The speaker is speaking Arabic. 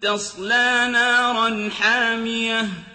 تَصْلَىٰ نَارًا حَامِيَةً.